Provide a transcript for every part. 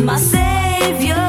my savior.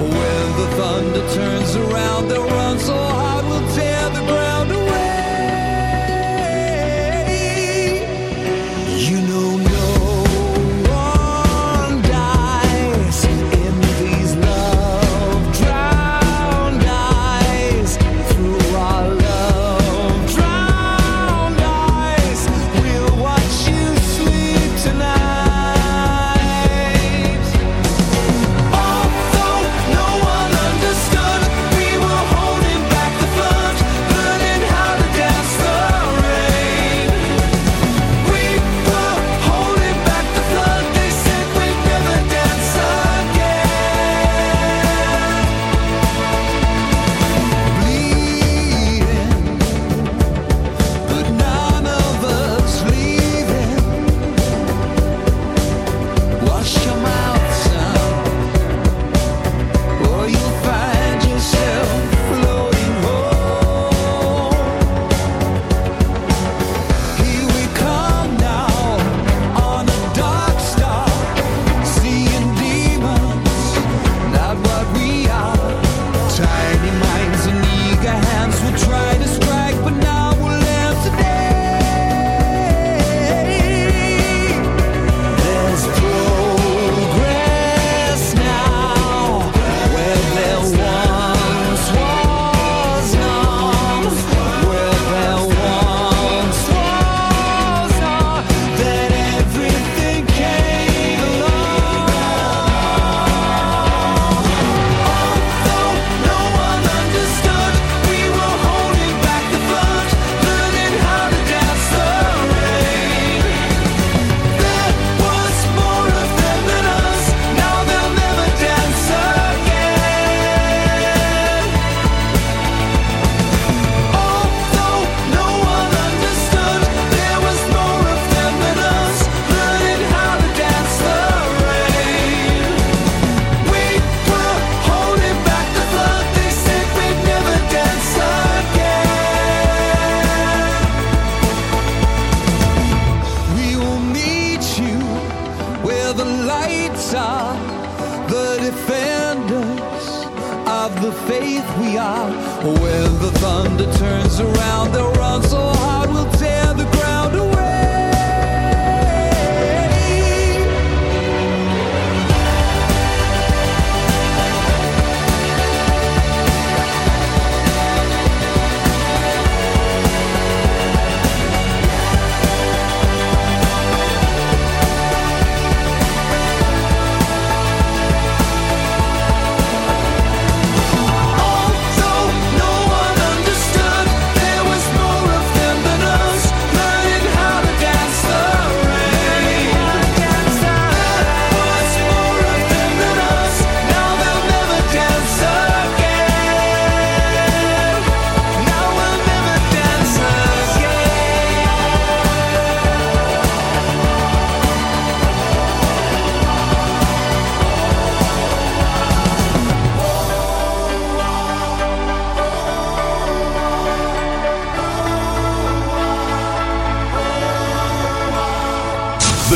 When the thunder turns around,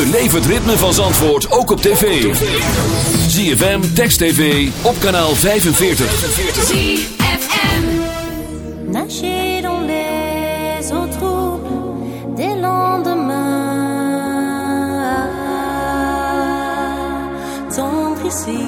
Beleef het ritme van Zandvoort ook op tv. ZFM, Text TV, op kanaal 45. ZFM Nager dans les eaux troubles des lendemains Tendre ici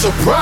Surprise.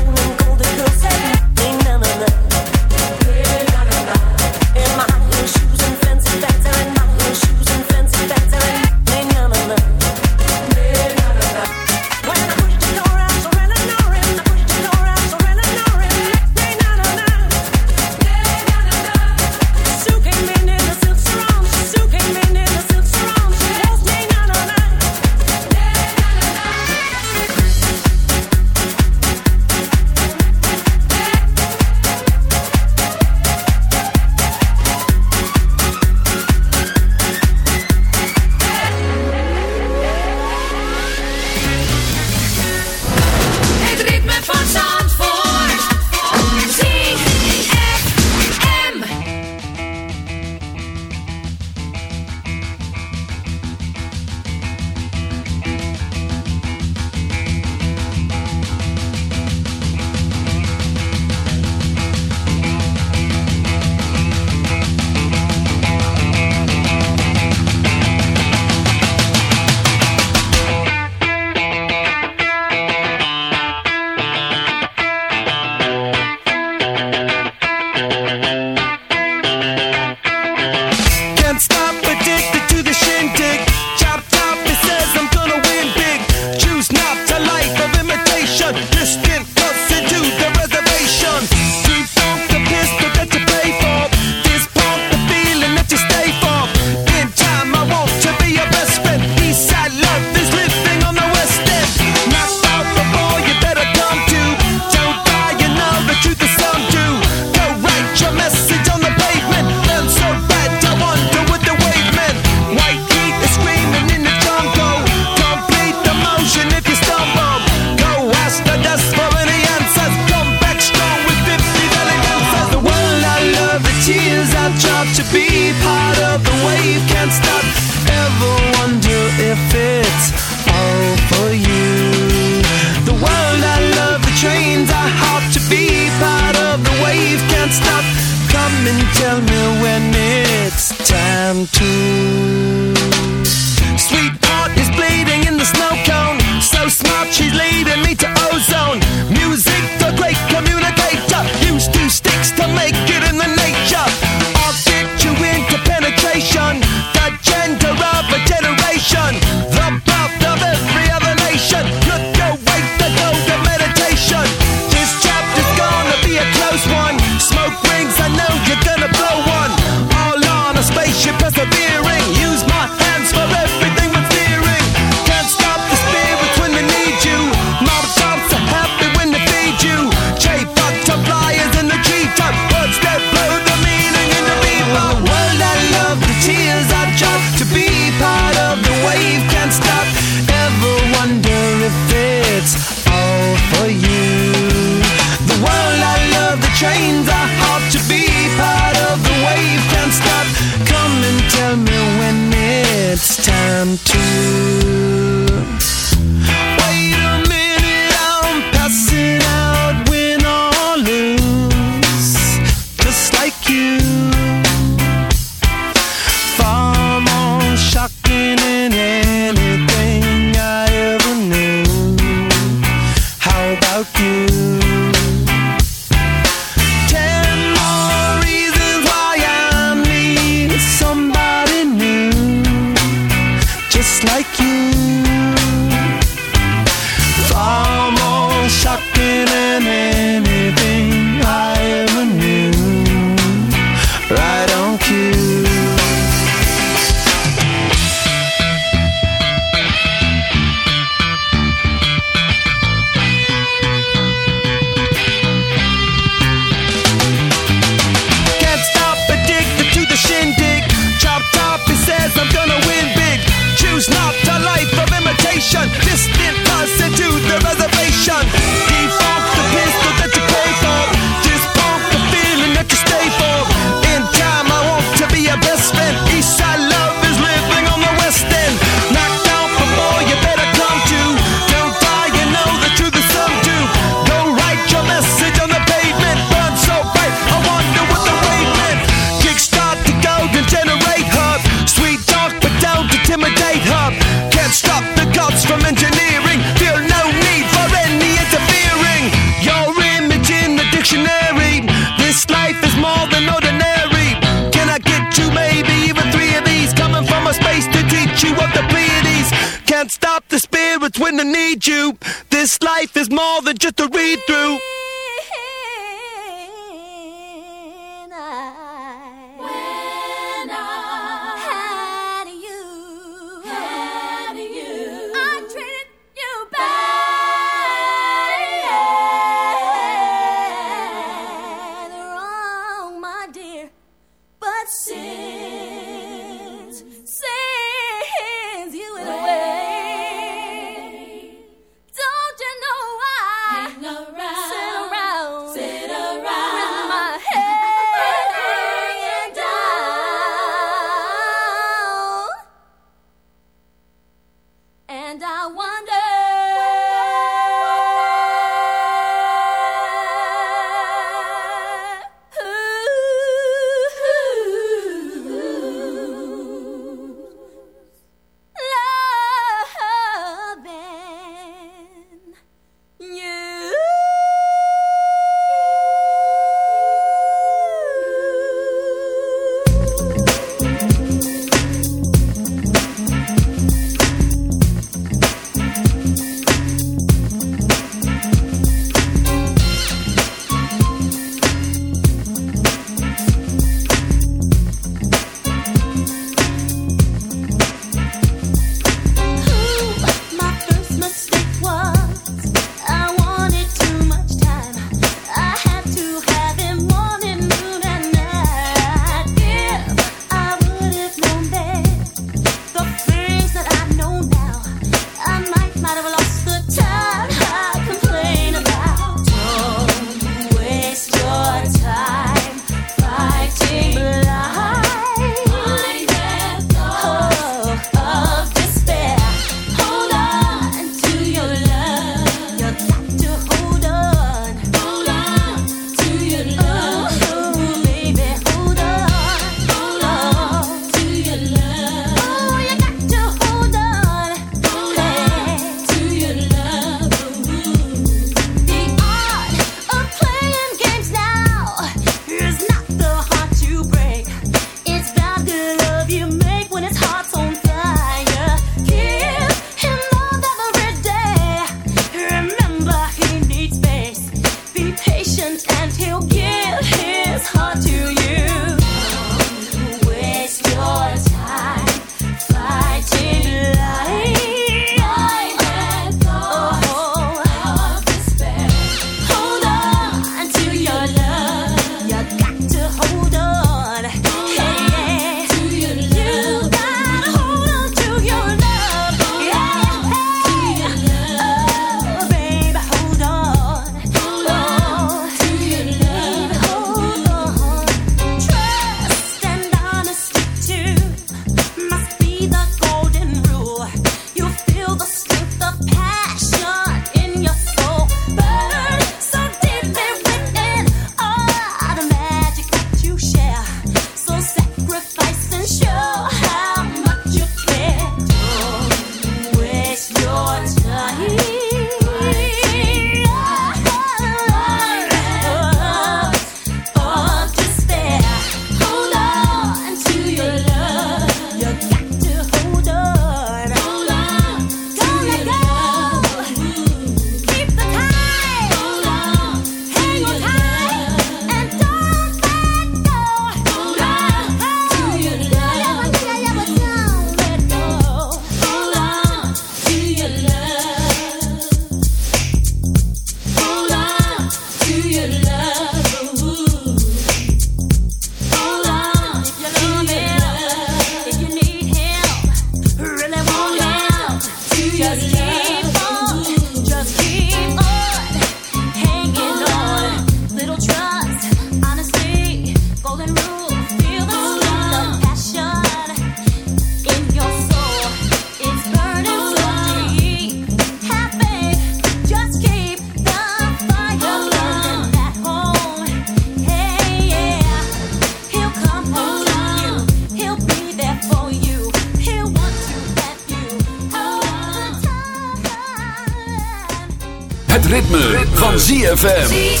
ZFM.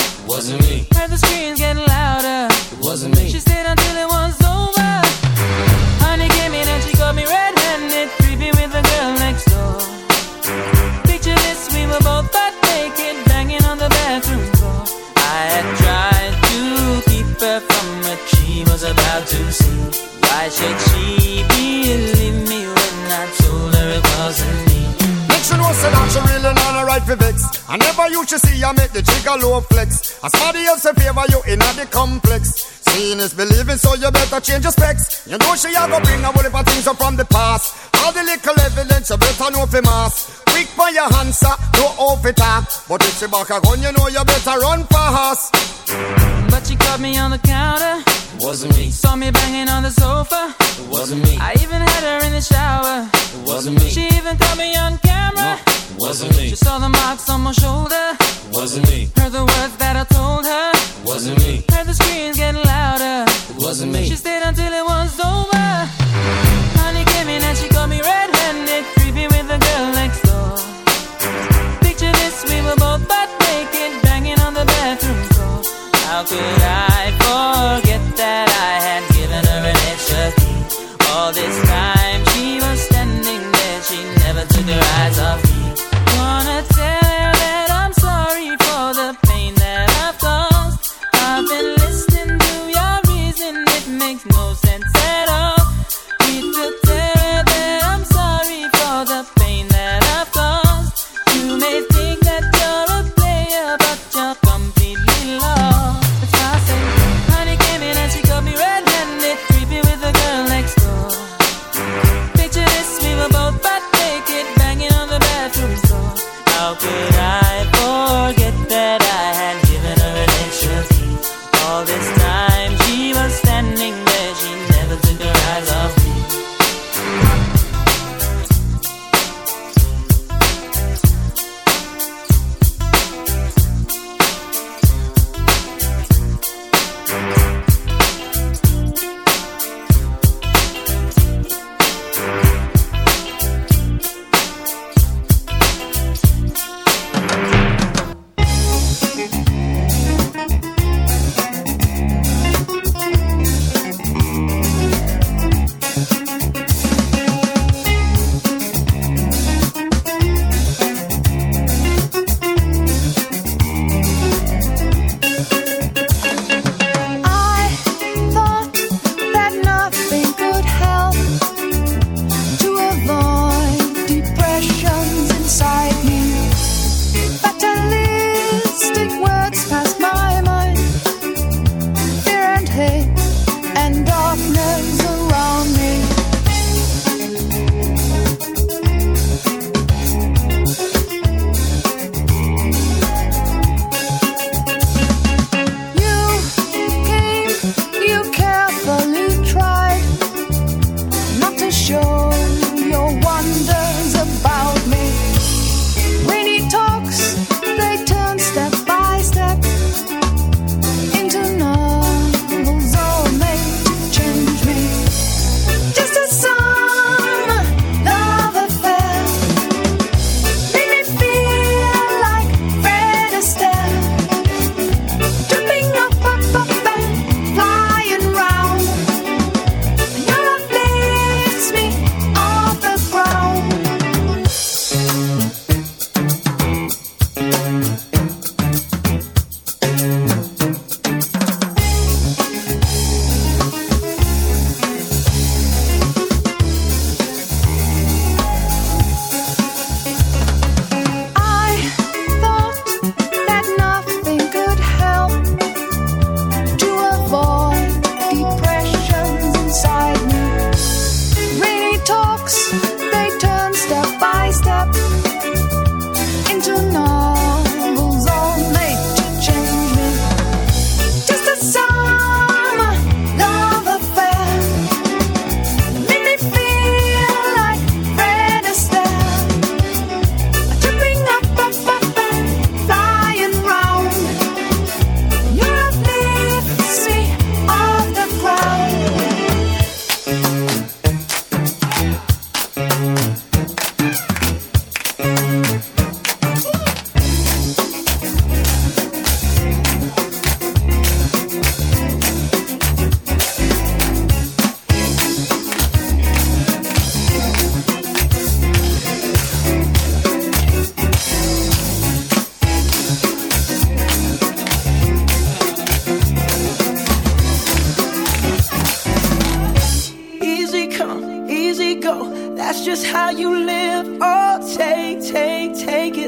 Wasn't me. Heard the screams getting louder. Wasn't me. She stayed until it was say that she really not a right for vex. I never used to see her make the jigger low flex. As somebody else in favor you in the complex. Seeing is believing, so you better change your specs. You know she a go bring a whole heap of things up from the past. All the little evidence you better know for mass. Quick for your answer, no off it talk. But if she back a gun, you know you better run fast. But she caught me on the counter. Wasn't me. Saw me banging on the sofa. Wasn't me. I even had her in the shower. Wasn't me. She even caught me on camera. Wasn't me. She saw the marks on my shoulder. Wasn't me. Heard the words that I told her. Wasn't me. Heard the screams getting louder. Wasn't me. She stayed until it was over. Could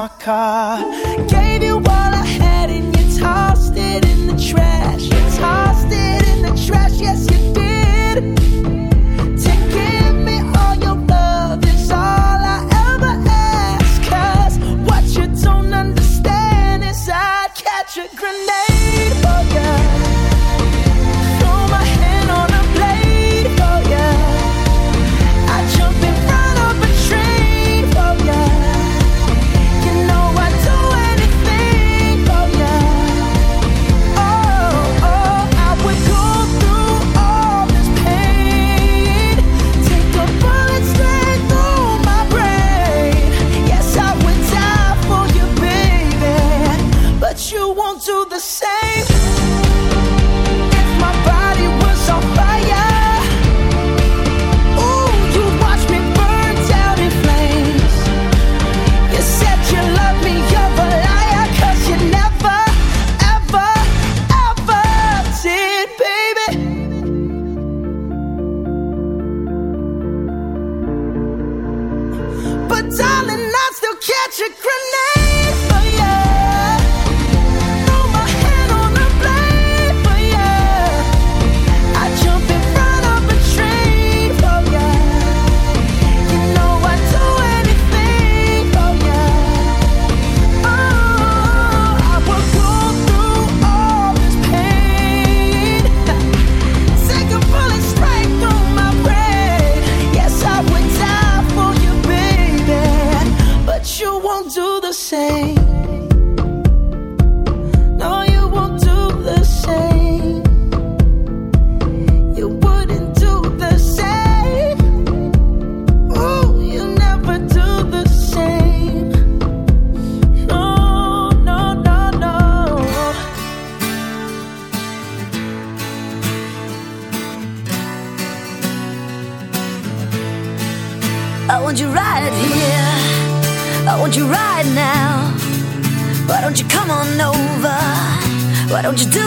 my car. Get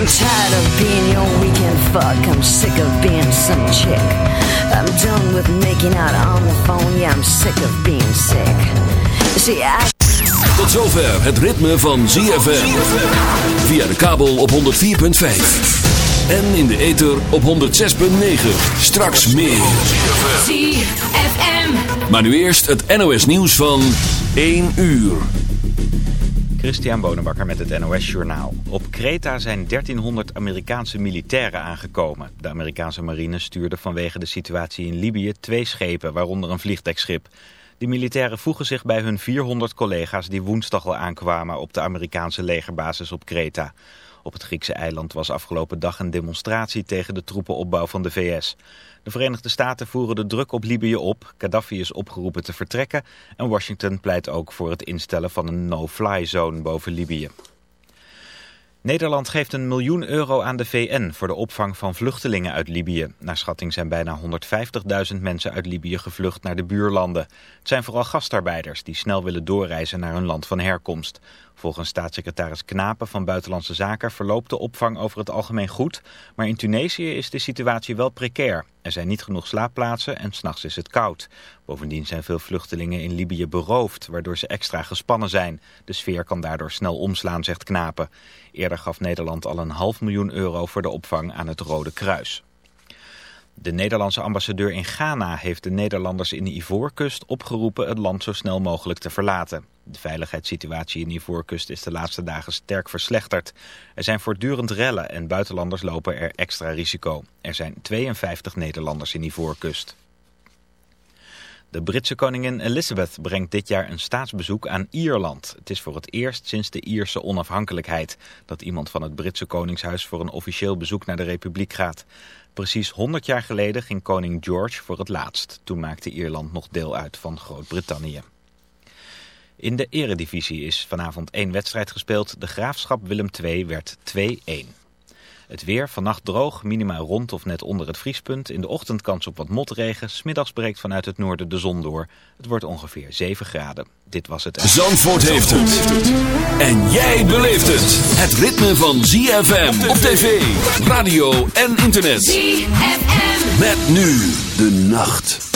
I'm tired of being your weekend fuck. I'm sick of being some chick. I'm done with making out on the phone. Yeah, I'm sick of being sick. See, I. Tot zover het ritme van ZFM. Via de kabel op 104.5. En in de ether op 106.9. Straks meer. ZFM. Maar nu eerst het NOS nieuws van 1 uur. Christian Bonenbakker met het NOS Journaal. Op Kreta zijn 1300 Amerikaanse militairen aangekomen. De Amerikaanse marine stuurde vanwege de situatie in Libië twee schepen, waaronder een vliegdekschip. Die militairen voegen zich bij hun 400 collega's die woensdag al aankwamen op de Amerikaanse legerbasis op Kreta. Op het Griekse eiland was afgelopen dag een demonstratie tegen de troepenopbouw van de VS. De Verenigde Staten voeren de druk op Libië op. Gaddafi is opgeroepen te vertrekken. En Washington pleit ook voor het instellen van een no-fly zone boven Libië. Nederland geeft een miljoen euro aan de VN voor de opvang van vluchtelingen uit Libië. Naar schatting zijn bijna 150.000 mensen uit Libië gevlucht naar de buurlanden. Het zijn vooral gastarbeiders die snel willen doorreizen naar hun land van herkomst. Volgens staatssecretaris Knapen van Buitenlandse Zaken verloopt de opvang over het algemeen goed. Maar in Tunesië is de situatie wel precair. Er zijn niet genoeg slaapplaatsen en s'nachts is het koud. Bovendien zijn veel vluchtelingen in Libië beroofd, waardoor ze extra gespannen zijn. De sfeer kan daardoor snel omslaan, zegt Knapen. Eerder gaf Nederland al een half miljoen euro voor de opvang aan het Rode Kruis. De Nederlandse ambassadeur in Ghana heeft de Nederlanders in de Ivoorkust opgeroepen het land zo snel mogelijk te verlaten. De veiligheidssituatie in de Ivoorkust is de laatste dagen sterk verslechterd. Er zijn voortdurend rellen en buitenlanders lopen er extra risico. Er zijn 52 Nederlanders in Ivoorkust. De Britse koningin Elizabeth brengt dit jaar een staatsbezoek aan Ierland. Het is voor het eerst sinds de Ierse onafhankelijkheid dat iemand van het Britse koningshuis voor een officieel bezoek naar de republiek gaat. Precies 100 jaar geleden ging koning George voor het laatst. Toen maakte Ierland nog deel uit van Groot-Brittannië. In de eredivisie is vanavond één wedstrijd gespeeld. De Graafschap Willem II werd 2-1. Het weer, vannacht droog, minima rond of net onder het vriespunt. In de ochtend kans op wat motregen. Smiddags breekt vanuit het noorden de zon door. Het wordt ongeveer 7 graden. Dit was het... Zandvoort heeft het. En jij beleeft het. Het ritme van ZFM op tv, radio en internet. ZFM. Met nu de nacht.